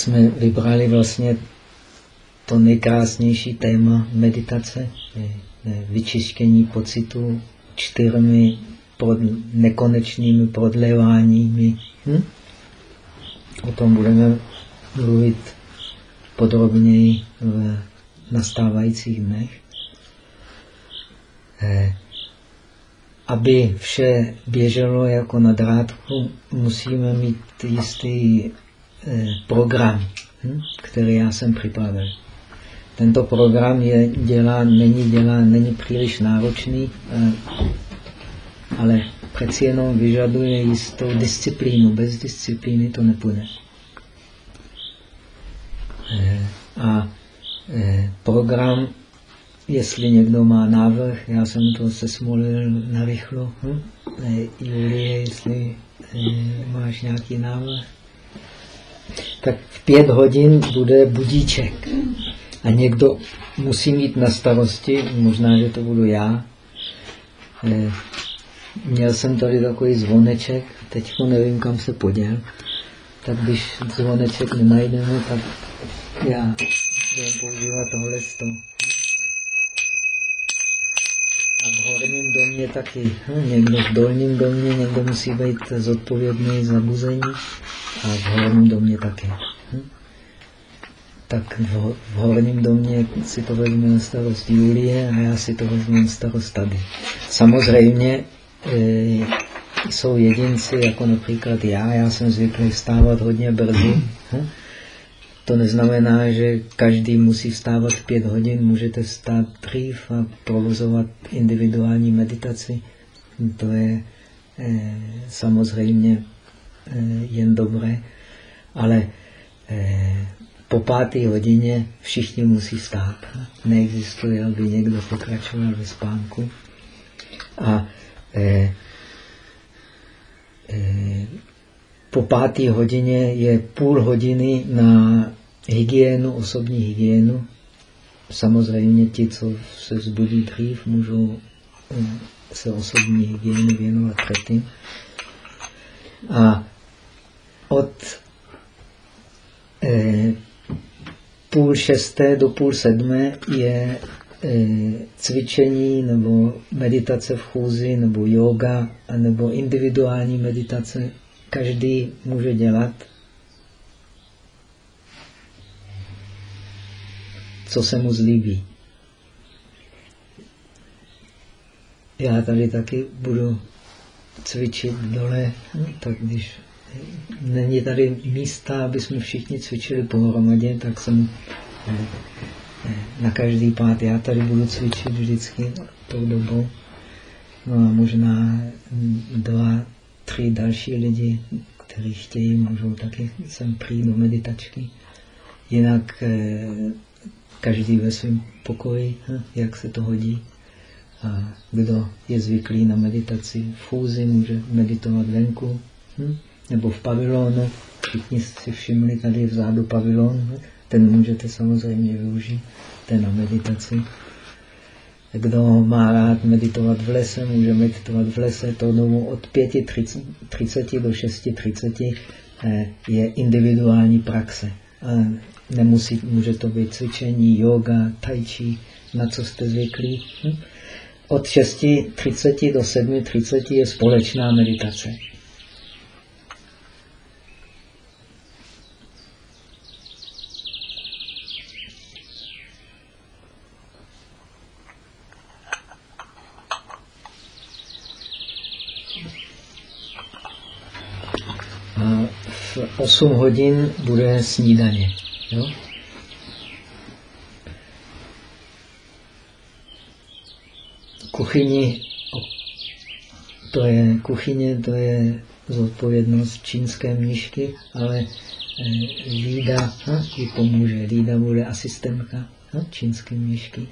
jsme vybrali vlastně to nejkrásnější téma meditace, vyčištění pocitu čtyřmi pod, nekonečnými prodléváními. Hm? O tom budeme mluvit podrobněji v nastávajících dnech. Eh, aby vše běželo jako na drátku, musíme mít jistý program, hm? který já jsem připravil. Tento program je dělá, není dělá, není příliš náročný, eh, ale přeci jenom vyžaduje jistou disciplínu. Bez disciplíny to nepůjde. Eh, a eh, program, jestli někdo má návrh, já jsem to se smolil narychlo. Hm? Julie, jestli máš nějaký návrh? Tak v pět hodin bude budíček. A někdo musí mít na starosti, možná, že to budu já. Eh, měl jsem tady takový zvoneček, teď nevím, kam se poděl. Tak když zvoneček nenajdeme, tak já budu používat tohle sto. A v horním domě taky. Hm, někdo v dolním domě, někdo musí být zodpovědný za buzení a v horním domě taky tak v, v horním domě si to vezme na starost Julie a já si to vezmu na starost tady. Samozřejmě e, jsou jedinci, jako například já, já jsem zvyklý vstávat hodně brzy. Hm? To neznamená, že každý musí vstávat pět hodin, můžete vstát dřív a provozovat individuální meditaci. To je e, samozřejmě e, jen dobré, ale e, po páté hodině všichni musí stát. Neexistuje, aby někdo pokračoval ve spánku. A eh, eh, po páté hodině je půl hodiny na hygienu, osobní hygienu. Samozřejmě ti, co se vzbudí dřív, můžou eh, se osobní hygienu věnovat předtím. A od eh, půl šesté do půl sedmé je e, cvičení nebo meditace v chůzi nebo yoga nebo individuální meditace. Každý může dělat, co se mu zlíbí. Já tady taky budu cvičit dole, tak když není tady místa, aby jsme všichni cvičili pohromadě, tak jsem eh, na každý pát, já tady budu cvičit vždycky tou dobou. No a možná dva, tři další lidi, kteří chtějí, můžou taky sem přijít do meditačky. Jinak eh, každý ve svém pokoji, jak se to hodí. A kdo je zvyklý na meditaci v fúzi, může meditovat venku. Hm? nebo v pavilonu. Všichni si všimli tady vzadu pavilon, ten můžete samozřejmě využít, ten na meditaci. Kdo má rád meditovat v lese, může meditovat v lese. To dobu od 5.30 do 6.30 eh, je individuální praxe. Nemusí, může to být cvičení, yoga, tai chi, na co jste zvyklí. Hm? Od 6.30 do 7.30 je společná meditace. v 8 hodin bude snídaně. Jo? Kuchyni, to je kuchyně, to je zodpovědnost čínské mnišky, ale eh, Lída ji pomůže. Lída bude asistentka ha, čínské mnišky.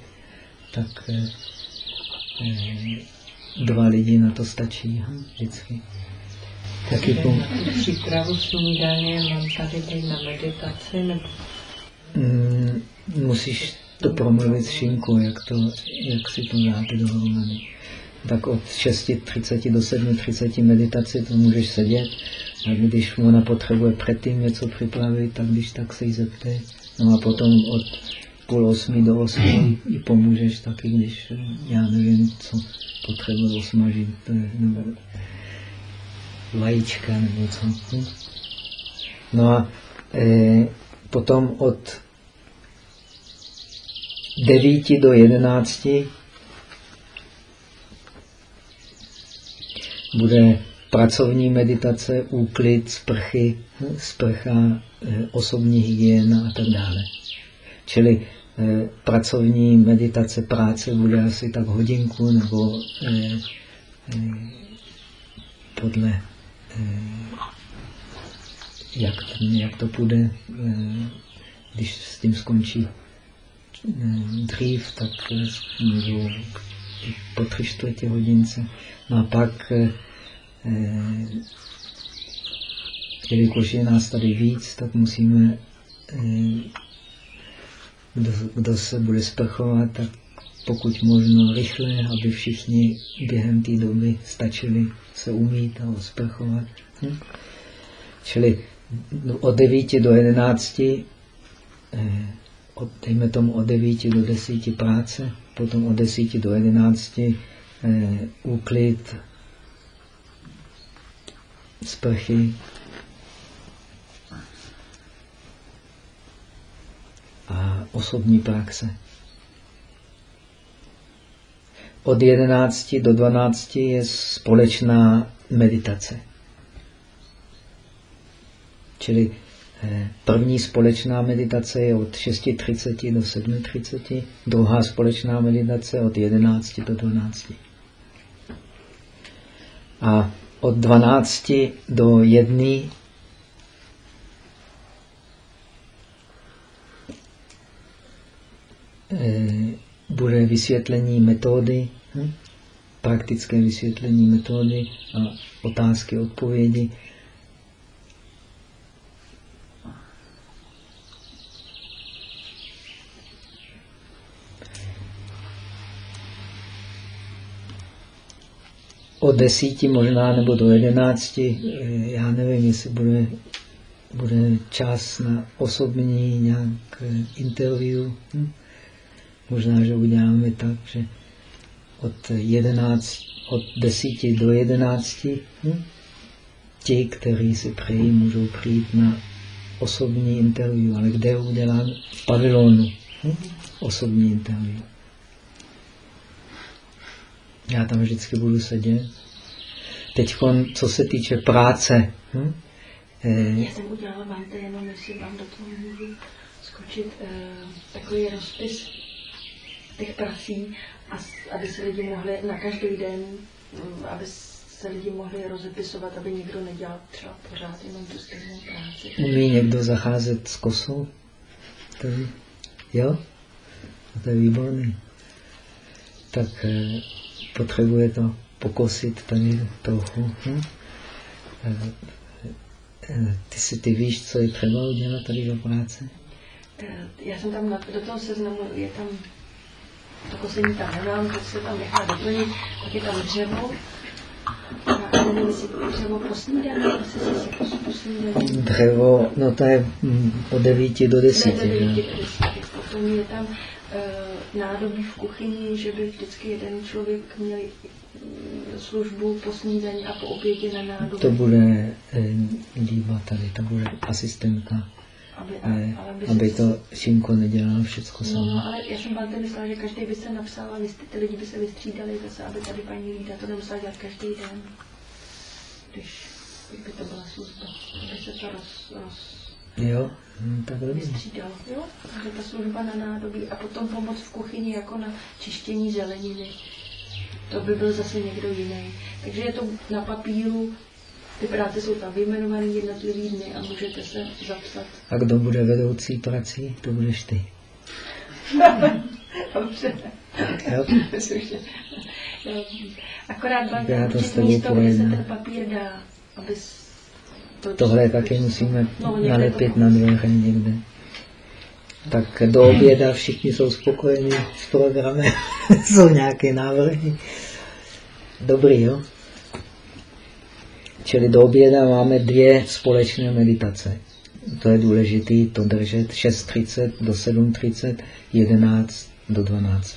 Tak eh, dva lidi na to stačí ha, vždycky. Taky po... Přípravu snídaně mám tady teď na meditaci? Nebo... Mm, musíš to promluvit s Šinku, jak, to, jak si to dáte dohromady. Tak od 6.30 do 7.30 meditaci to můžeš sedět A když ona potřebuje předtím něco připravit, tak když tak se jí zeptej. No a potom od půl osmi do osmi i pomůžeš taky, když já nevím, co potřebuje osmažit, nebo vajíčka nebo co. No a e, potom od 9 do 11 bude pracovní meditace, úklid, sprchy, sprcha, e, osobní hygiena a tak dále. Čili eh, pracovní meditace práce bude asi tak hodinku nebo eh, eh, podle jak, jak to půjde, když s tím skončí dřív, tak můžu po tři čtvrtě hodince. No a pak, jelikož je nás tady víc, tak musíme kdo, kdo se bude sprchovat, tak pokud možno rychle, aby všichni během té doby stačili se umít a sprchovat. Hm? Čili od 9 do 11, eh, od, dejme tomu od 9 do 10 práce, potom od 10 do 11 eh, úklid, sprchy, a osobní praxe. Od 11 do 12 je společná meditace. Čili eh, první společná meditace je od 6.30 do 7.30, druhá společná meditace od 11 do 12. A od 12 do 1 Eh, bude vysvětlení metody, hm? praktické vysvětlení metody a otázky, odpovědi. Od desíti možná nebo do jedenácti, eh, já nevím, jestli bude, bude čas na osobní nějak eh, interview. Hm? Možná, že uděláme tak, že od, 11, od 10 do 11 hm? ti, kteří si přejí, můžou přijít na osobní interview. Ale kde udělám? V pavilonu. Hm? Osobní interview. Já tam vždycky budu sedět. Teď, co se týče práce. Hm? Eh, Já jsem udělala vám to jenom, jestli vám do toho můžu skočit, eh, takový rozpis těch prací, a, aby se lidi mohli na každý den, mm, aby se lidi mohli rozepisovat, aby nikdo nedělal třeba pořád jenom tu stejnou práci. Umí někdo zacházet s kosou? Tady? Jo? To je výborný. Tak eh, potřebuje to pokosit tady trochu. Hm? Eh, eh, ty si ty víš, co je třeba udělat tady do práce? Eh, já jsem tam na, do toho seznamu, je tam to kosení tam nemám, to se tam nechá doplnit, pak je tam dřevo, Dřevo, no to je mm, od 9 do 10. Ne, 9 do 10. Potom je tam uh, nádobí v kuchyni, že by vždycky jeden člověk měl službu po snídani a po obědě na nádobí. To bude eh, líba tady, to bude asistentka aby, ne, aby, aby to Šinko nedělal všechno samo. No, ale já jsem vám myslela, že každý by se napsal a ty lidi by se vystřídali zase, aby tady paní Lída to nemusela dělat každý den. Když by to byla služba, aby se to roz, roz Jo, hm, tak dobrý. Vystřídal, jo? Takže ta služba na nádobí a potom pomoc v kuchyni jako na čištění zeleniny. To by byl zase někdo jiný. Takže je to na papíru, ty práce jsou tam vyjmenované jednotlivý dny a můžete se zapsat. A kdo bude vedoucí prací? To budeš ty. Dobře. Jo? Akorát vám Já to s místo, kde se ten papír dá, aby to Tohle taky musíme nalepit na dveře někde. Tak do oběda všichni jsou spokojení s programem. jsou nějaké návrhy. Dobrý, jo? Čili do oběda máme dvě společné meditace. To je důležité to držet 6.30 do 7.30, 11 do 12.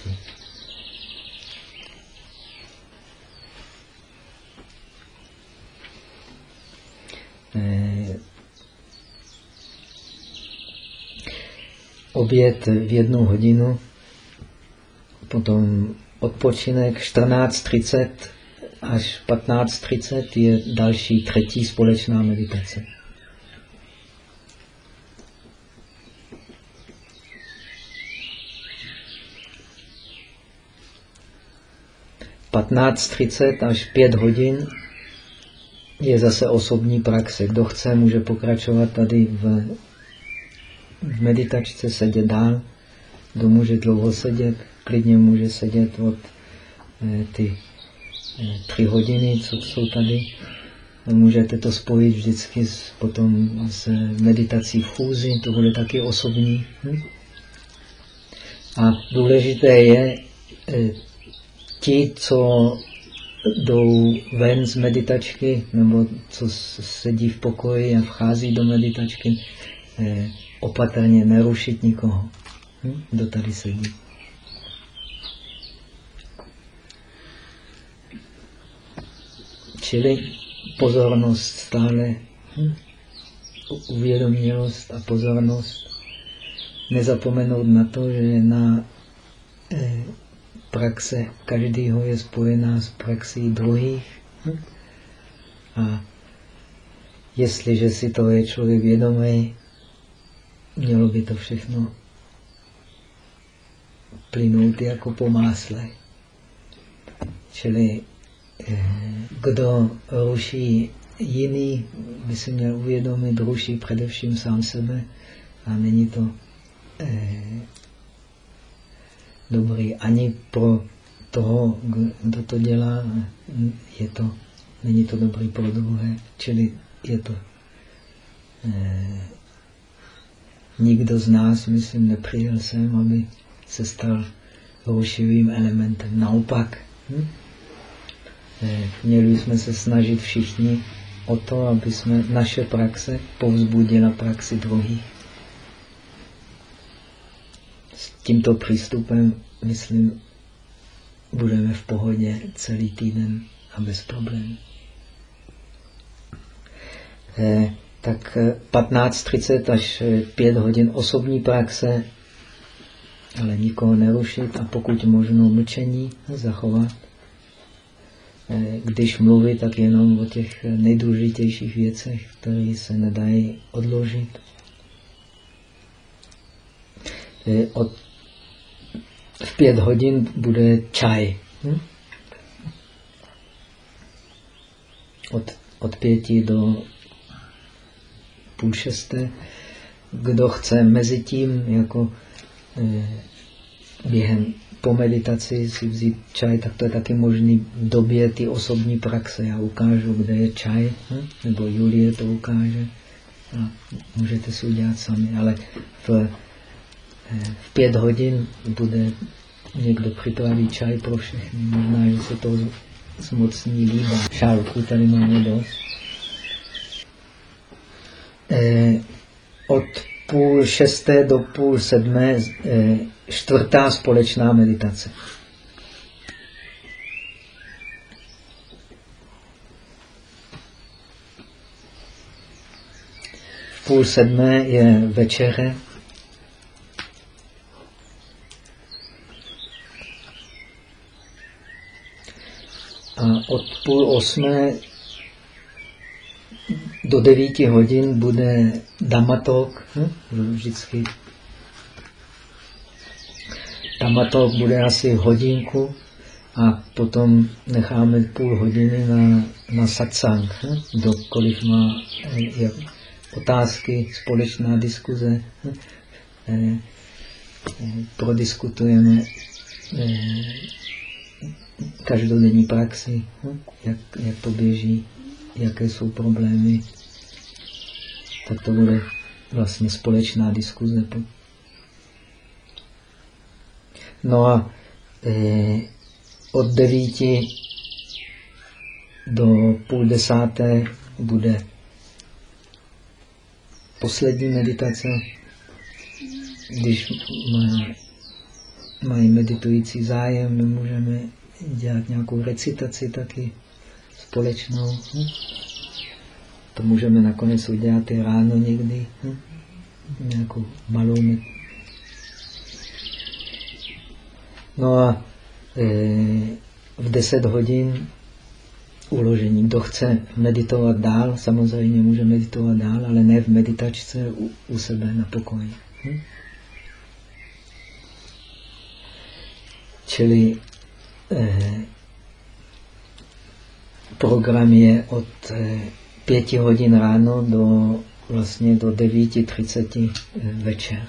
oběd v jednu hodinu, potom odpočinek 14.30 až 15.30 je další třetí společná meditace. Patnáct třicet až pět hodin je zase osobní praxe. Kdo chce, může pokračovat tady v, v meditačce, sedět dál. Kdo může dlouho sedět, klidně může sedět od eh, ty eh, tři hodiny, co jsou tady. Můžete to spojit vždycky s, potom s meditací v chůzi, to bude taky osobní. Hm? A důležité je, eh, ti, co jdou ven z meditačky, nebo co sedí v pokoji a vchází do meditačky, eh, opatrně nerušit nikoho, hm? kdo tady sedí. Čili pozornost stále, hm? uvědomělost a pozornost. Nezapomenout na to, že na eh, praxe každého je spojená s praxí druhých. Hm? A jestliže si to je člověk vědomý, mělo by to všechno plynout jako po másle. Čili eh, kdo ruší jiný, by si měl uvědomit, ruší především sám sebe a není to eh, dobrý ani pro toho, kdo to dělá, je to, není to dobrý pro druhé, čili je to eh, nikdo z nás, myslím, nepřijel sem, aby se stal rušivým elementem. Naopak, hm? eh, měli jsme se snažit všichni o to, aby jsme naše praxe povzbudila praxi druhých tímto přístupem, myslím, budeme v pohodě celý týden a bez problémů. Eh, tak 15.30 eh, až 5 hodin osobní praxe, ale nikoho nerušit a pokud možno mlčení zachovat. Eh, když mluvit, tak jenom o těch nejdůležitějších věcech, které se nedají odložit. Eh, od v pět hodin bude čaj. Hm? Od, od pěti do půl šesté. Kdo chce mezi tím, jako eh, během po meditaci si vzít čaj, tak to je taky možný v době ty osobní praxe. Já ukážu, kde je čaj, hm? nebo Julie to ukáže. A můžete si udělat sami, ale v v pět hodin bude někdo připraví čaj pro všechny. Možná, že se to zmocní líba. Šálku tady máme dost. Eh, od půl šesté do půl sedmé eh, čtvrtá společná meditace. Půl sedmé je večeře. Od půl osmé do devíti hodin bude damatok, hm? vždycky. Damatok bude asi hodinku a potom necháme půl hodiny na, na satsang, hm? dokoliv má jak, otázky, společná diskuze. Hm? Eh, eh, prodiskutujeme eh, každodenní praxi, jak, jak to běží, jaké jsou problémy, tak to bude vlastně společná diskuze. No a eh, od devíti do půl desáté bude poslední meditace, když mají meditující zájem, my můžeme dělat nějakou recitaci taky společnou. Hm? To můžeme nakonec udělat i ráno někdy. Hm? Nějakou malou No a e, v 10 hodin uložení. Kdo chce meditovat dál, samozřejmě může meditovat dál, ale ne v meditačce u, u sebe na pokoji. Hm? Čili eh, program je od eh, pěti hodin ráno do vlastně do 9.30 eh, večer.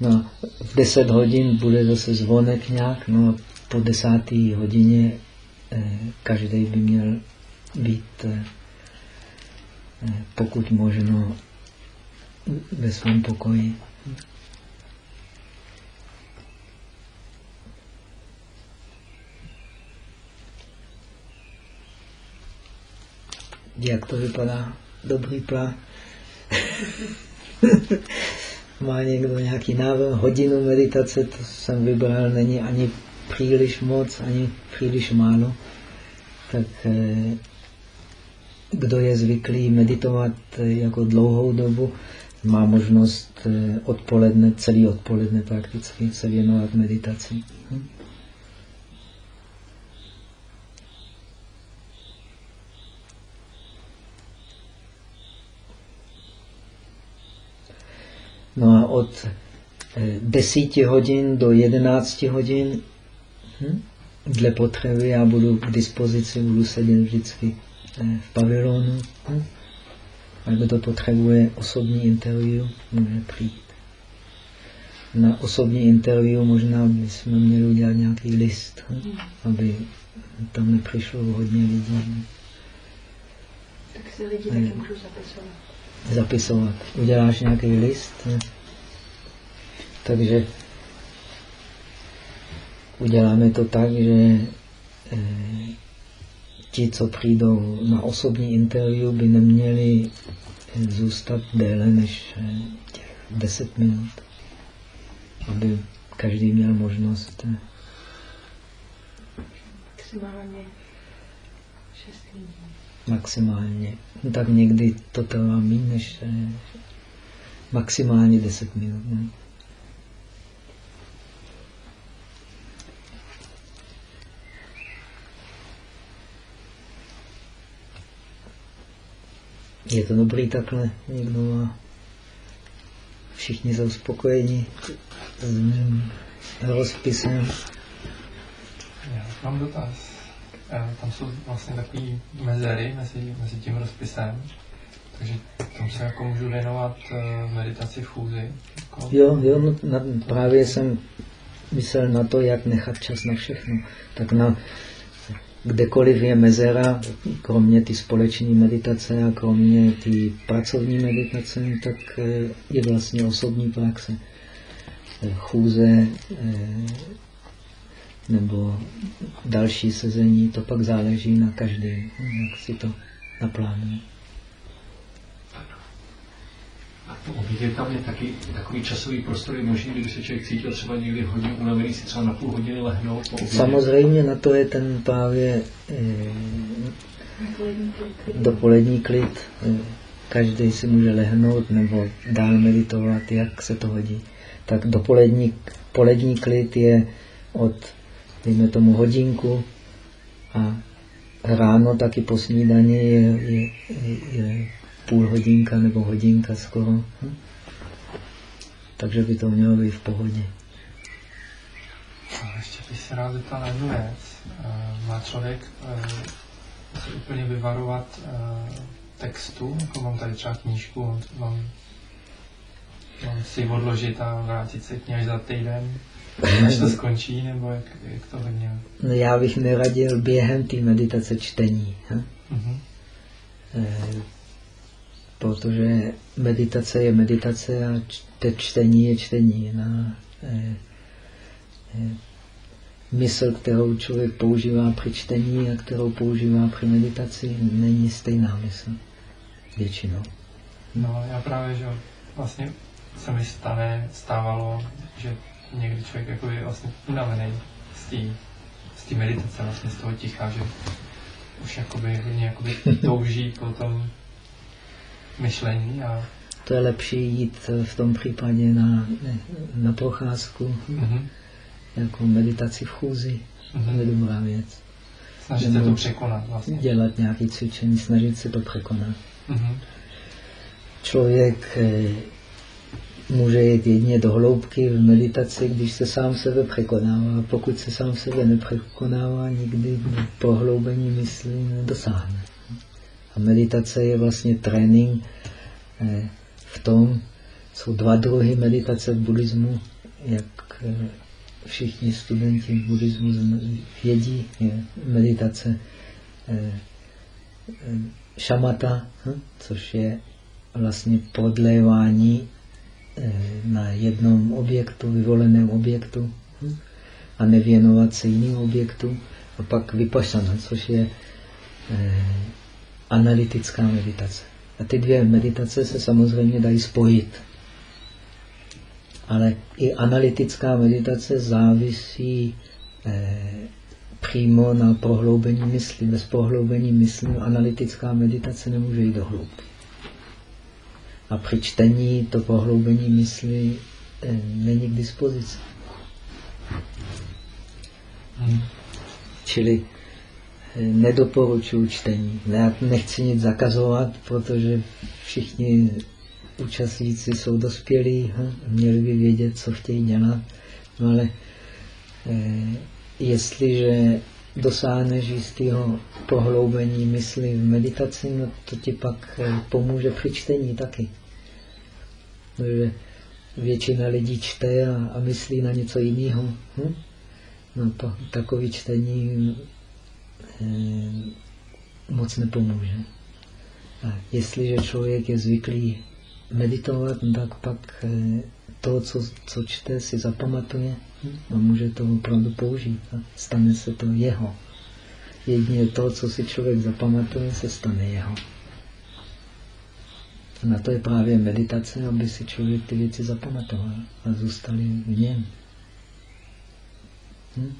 No, v 10 hodin bude zase zvonek nějak, no po desáté hodině eh, každý by měl být eh, eh, pokud možno ve svém pokoji. Jak to vypadá? Dobrý plán. Má někdo nějaký návrh? Hodinu meditace, to jsem vybral, není ani příliš moc, ani příliš málo. Tak eh, kdo je zvyklý meditovat eh, jako dlouhou dobu, má možnost eh, odpoledne, celý odpoledne prakticky se věnovat meditaci. Hm? No a od 10 eh, hodin do 11 hodin hm? dle potřeby já budu k dispozici, budu sedět vždycky eh, v pavilonu. Hm? A kdo potřebuje osobní interview, může přijít. Na osobní interview možná bychom měli udělat nějaký list, hm? aby tam nepřišlo hodně lidí. Tak se lidi taky můžou zapisovat zapisovat. Uděláš nějaký list, ne? takže uděláme to tak, že eh, ti, co přijdou na osobní interview, by neměli eh, zůstat déle než eh, těch 10 minut, aby každý měl možnost. Eh, Maximálně 6 lidí maximálně. No tak někdy to trvá méně než eh, maximálně 10 minut. Ne? Je to dobrý takhle, někdo má. Všichni jsou spokojeni s mým rozpisem. Já mám dotaz. Eh, tam jsou vlastně takové mezery mezi, mezi tím rozpisem, takže tam se jako můžu věnovat uh, meditaci v chůzi. Jako... Jo, jo, no, na, právě jsem myslel na to, jak nechat čas na všechno. Tak na kdekoliv je mezera, kromě ty společné meditace a kromě ty pracovní meditace, tak eh, je vlastně osobní praxe. Chůze, nebo další sezení, to pak záleží na každém, jak si to naplánuje. Obědě tam je taky takový časový prostor, je možný, kdyby se člověk cítil třeba někdy hodně unavený, si třeba na půl hodiny lehnout po Samozřejmě na to je ten právě eh, dopolední klid. Eh, každý si může lehnout nebo dál meditovat, jak se to hodí. Tak dopolední polední klid je od dejme tomu hodinku a ráno taky po snídani je, je, je, půl hodinka nebo hodinka skoro. Hm? Takže by to mělo být v pohodě. A ještě bych se rád zeptal na jednu věc. Eh, má člověk eh, se úplně vyvarovat eh, textu, jako mám tady třeba knížku, mám, mám si odložit a vrátit se k ní až za týden, Až to skončí, nebo jak, jak to hodně? No já bych neradil během té meditace čtení. Hm? Uh-huh. E, protože meditace je meditace a čte, čtení je čtení. No, e, e, mysl, kterou člověk používá při čtení a kterou používá při meditaci, není stejná mysl. Většinou. No, já právě, že vlastně se mi stane, stávalo, že někdy člověk jako je vlastně unavený z té z té meditace, vlastně z toho ticha, že už jakoby hodně jakoby touží po tom myšlení a To je lepší jít v tom případě na, na procházku, mhm, jako meditaci v chůzi. To je dobrá věc. snažit se to překonat vlastně. Dělat nějaké cvičení, snažit se to překonat. Mhm, Člověk eh, může jít jedině do hloubky v meditaci, když se sám sebe překonává. Pokud se sám sebe nepřekonává, nikdy prohloubení mysli nedosáhne. A meditace je vlastně trénink eh, v tom, jsou dva druhy meditace v buddhismu, jak eh, všichni studenti buddhismu vědí, je meditace eh, šamata, hm, což je vlastně podlévání na jednom objektu, vyvoleném objektu hm, a nevěnovat se jiným objektům. A pak vypašana, což je eh, analytická meditace. A ty dvě meditace se samozřejmě dají spojit. Ale i analytická meditace závisí eh, přímo na prohloubení mysli. Bez prohloubení mysli analytická meditace nemůže jít do hloubky. A při čtení to prohloubení mysli eh, není k dispozici. mhm. Čili eh, nedoporučuji čtení. Já nechci nic zakazovat, protože všichni účastníci jsou dospělí, hm, měli by vědět, co chtějí dělat. No ale eh, jestliže dosáhneš jistého pohloubení mysli v meditaci, no to ti pak eh, pomůže při čtení taky. Protože většina lidí čte a, a myslí na něco jiného. Hm? No to takové čtení eh, moc nepomůže. A jestliže člověk je zvyklý meditovat, no tak pak eh, to, co, co čte, si zapamatuje a může to opravdu použít. A stane se to jeho. Jedině to, co si člověk zapamatuje, se stane jeho. A na to je právě meditace, aby si člověk ty věci zapamatoval a zůstali v něm. Hm?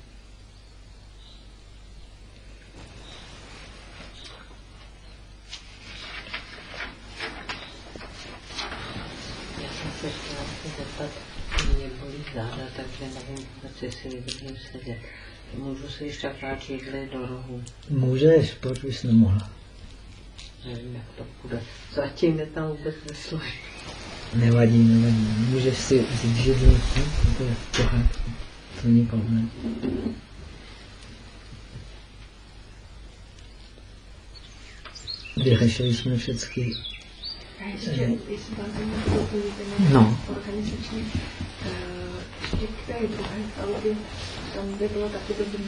Já jsem se chtěla se zeptat, mě bolí záda, takže nevím jestli vydržím sedět. Můžu si ještě židli do rohu. Můžeš, proč bys nemohla? Nevím, jak to bude. Zatím je tam vůbec nesloží. Nevadí, nevadí. Můžeš si vzít židli, hm? to je v pořádku. To není problém. Vyřešili jsme všechny. A ještě, jestli No. organizačně, eh, ještě k té druhé chalupě, tam by bylo taky dobrý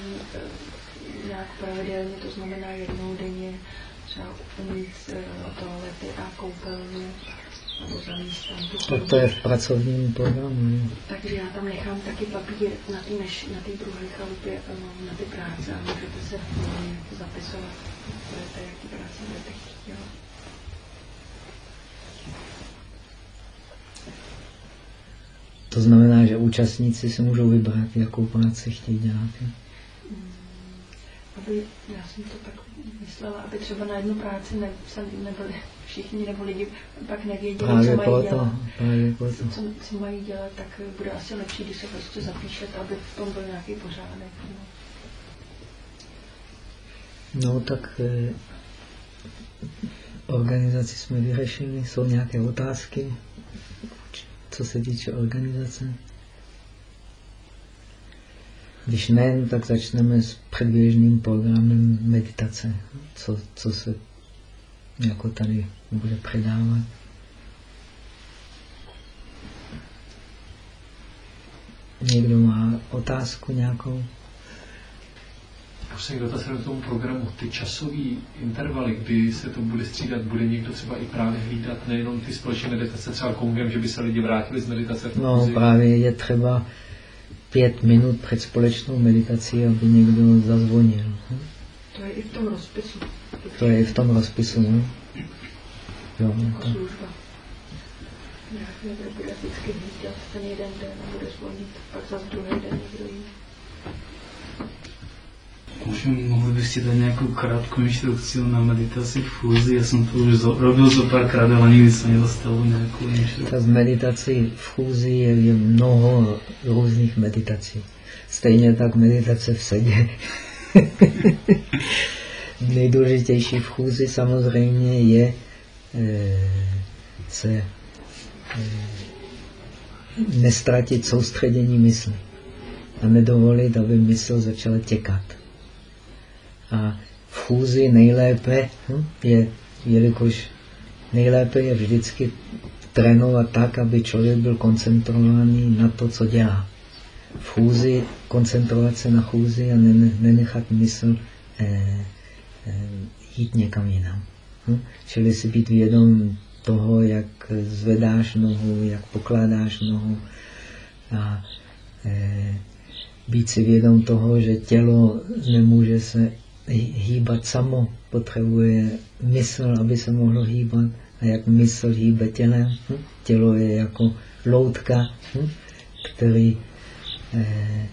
nějak pravidelně, to znamená jednou denně, třeba umít toalety a koupelnu, chodbu. to je v pracovním programu. Takže já tam nechám taky papír na ty, než, na ty druhé chalupě, eh, na ty práce a můžete se zapisovat, budete, jaký práce budete chtít dělat. To znamená, že účastníci si můžou vybrat, jakou práci chtějí dělat. Mm, aby, já jsem to tak myslela, aby třeba na jednu práci ne, nebyli všichni nebo lidi pak nevěděli, Právě co mají proto, dělat. právě proto. Co, co mají dělat, tak bude asi lepší, když se prostě zapíšete, aby v tom byl nějaký pořádek. No. No tak eh, organizaci jsme vyřešili, jsou nějaké otázky, co se týče organizace. Když ne, tak začneme s předběžným programem meditace, co, co se jako tady bude předávat. Někdo má otázku nějakou? Prosím, dotaz se do tomu programu. Ty časové intervaly, kdy se to bude střídat, bude někdo třeba i právě hlídat nejenom ty společné meditace, třeba kongem, že by se lidi vrátili z meditace v No chůzi? právě je třeba pět minut před společnou meditací, aby někdo zazvonil. Hm? To je i v tom rozpisu. To je i v tom rozpisu. No? Jo, Jako to, služba. Nějak někdo bude vždycky hlídat ten jeden den a bude zvonit, pak za druhý den někdo jiný. Můžem, mohli byste dát nějakou krátkou instrukci na meditaci v fúzi? Já jsem to už robil zo párkrát, ale nikdy jsem nedostal nějakou instrukci. ta z meditací v chůzi je, je mnoho různých meditací. Stejně tak meditace v sedě. Nejdůležitější v chůzi samozřejmě je e, se e, nestratit soustředění mysli a nedovolit, aby mysl začala těkat. A v chůzi nejlépe hm, je, jelikož nejlépe je vždycky trénovat tak, aby člověk byl koncentrovaný na to, co dělá. V chůzi koncentrovat se na chůzi a nenechat mysl eh, eh, jít někam jinam. Hm? Čili si být vědom toho, jak zvedáš nohu, jak pokládáš nohu a eh, být si vědom toho, že tělo nemůže se hýbat samo, potřebuje mysl, aby se mohlo hýbat. A jak mysl hýbe tělem, hm? tělo je jako loutka, hm? který, eh,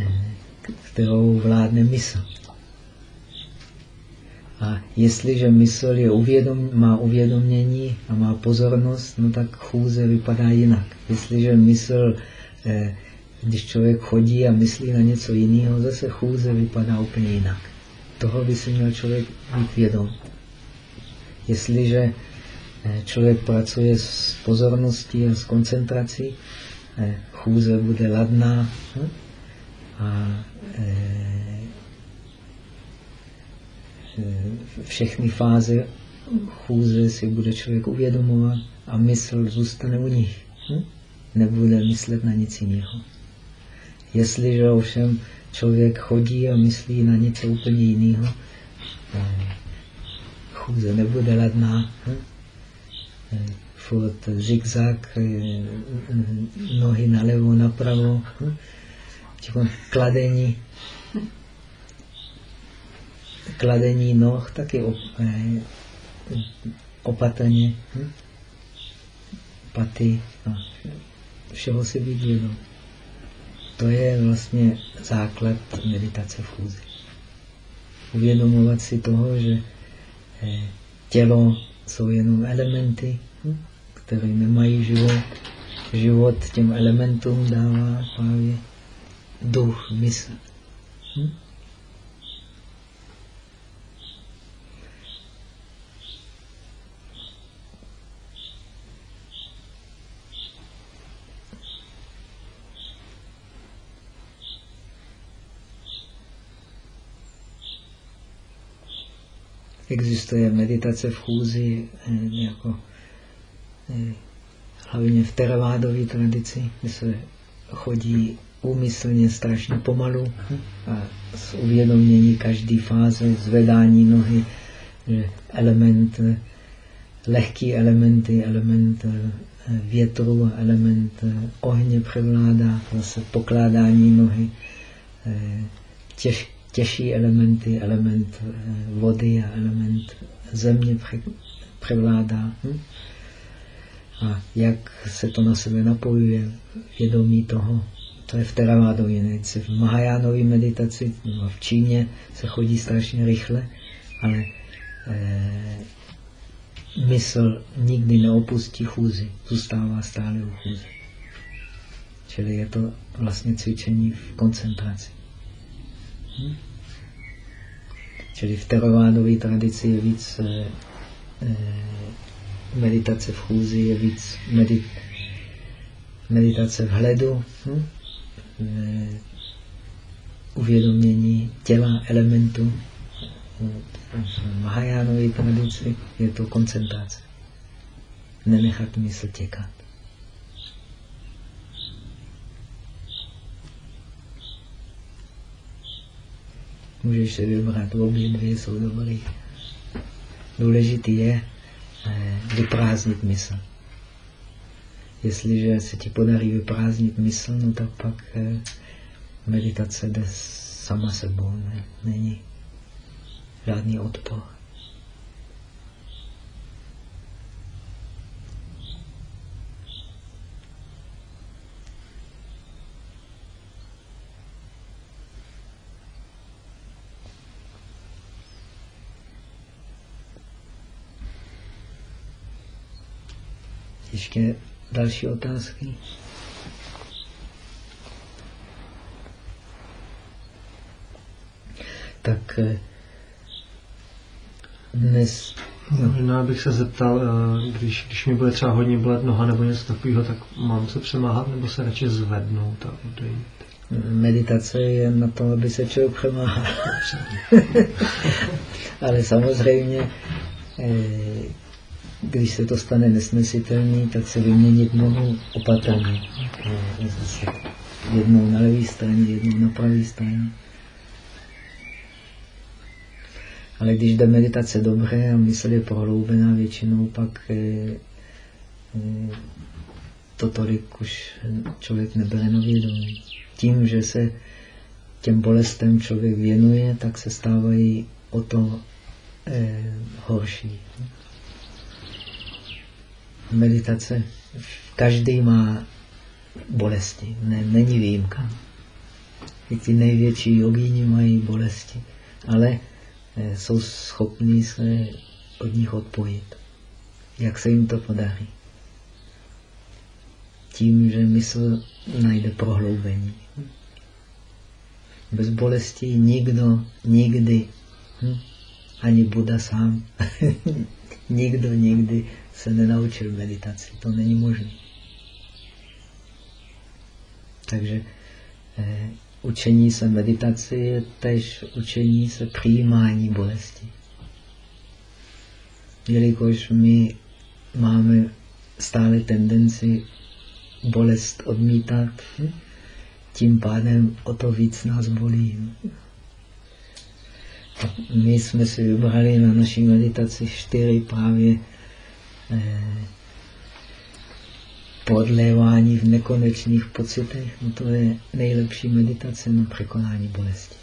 eh, kterou vládne mysl. A jestliže mysl je uvědom, má uvědomění a má pozornost, no tak chůze vypadá jinak. Jestliže mysl eh, když člověk chodí a myslí na něco jiného, zase chůze vypadá úplně jinak. Toho by si měl člověk být vědom. Jestliže eh, člověk pracuje s pozorností a s koncentrací, eh, chůze bude ladná hm? a eh, všechny fáze chůze si bude člověk uvědomovat a mysl zůstane u nich. Hm? Nebude myslet na nic jiného. Jestliže ovšem člověk chodí a myslí na něco úplně jiného, chůze nebude ladná. Hm? Furt zigzag, nohy nalevo, napravo, hm? kladení, kladení noh taky opatrně, hm? paty, no. všeho si být vědom. To je vlastně základ meditace v chůzi. Uvědomovat si toho, že eh, tělo jsou jenom elementy, hm, které nemají život. Život těm elementům dává právě duch, mysl. Existuje meditace v chůzi eh, jako eh, hlavně v teravádové tradici, kde se chodí úmyslně strašně pomalu a s uvědomění každé fáze, zvedání nohy, že element, lehký elementy, element eh, větru, element ohně převládá, zase pokládání nohy, těž, těžší elementy, element vody a element země převládá. Hm? A jak se to na sebe napojuje, vědomí toho, to je v teravádové medici. V Mahajánové meditaci no v Číně se chodí strašně rychle, ale e, mysl nikdy neopustí chůzi, zůstává stále u chůzy. Čili je to vlastně cvičení v koncentraci. Hm? Čili v teravádové tradici je víc e, meditace v chůzi, je víc medit, meditace v hledu, hm? e, uvědomění těla, elementu. V Mahajánové tradici je to koncentrace. Nenechat mysl těkat. Můžeš se vybrat, obě dvě jsou dobrý. Důležitý je eh, vyprázdnit mysl. Jestliže se ti podarí vyprázdnit mysl, no tak pak eh, meditace jde sama sebou. Ne? Není žádný odpor. Ještě další otázky? Tak eh, dnes... No. Možná bych se zeptal, eh, když, když mi bude třeba hodně bolet noha nebo něco takového, tak mám se přemáhat nebo se radši zvednout a odejít? Meditace je na to, aby se člověk přemáhal. Ale samozřejmě eh, když se to stane nesnesitelný, tak se vyměnit mohu opatrně. Jednou na levé straně, jednou na pravé straně. Ale když jde meditace dobře a mysl je prohloubená, většinou pak eh, eh, to tolik už člověk nebere na vědomí. Tím, že se těm bolestem člověk věnuje, tak se stávají o to eh, horší meditace, každý má bolesti, ne, není výjimka. I ty největší jogíni mají bolesti, ale eh, jsou schopní se od nich odpojit. Jak se jim to podaří? Tím, že mysl najde prohloubení. Bez bolesti nikdo, nikdy, hm, ani Buda sám, nikdo nikdy se nenaučil meditaci. To není možné. Takže eh, učení se meditace je tež učení se přijímání bolesti. Jelikož my máme stále tendenci bolest odmítat, tím pádem o to víc nás bolí. My jsme si vybrali na naší meditaci čtyři právě Eh, podlévání v nekonečných pocitech, no to je nejlepší meditace na překonání bolesti.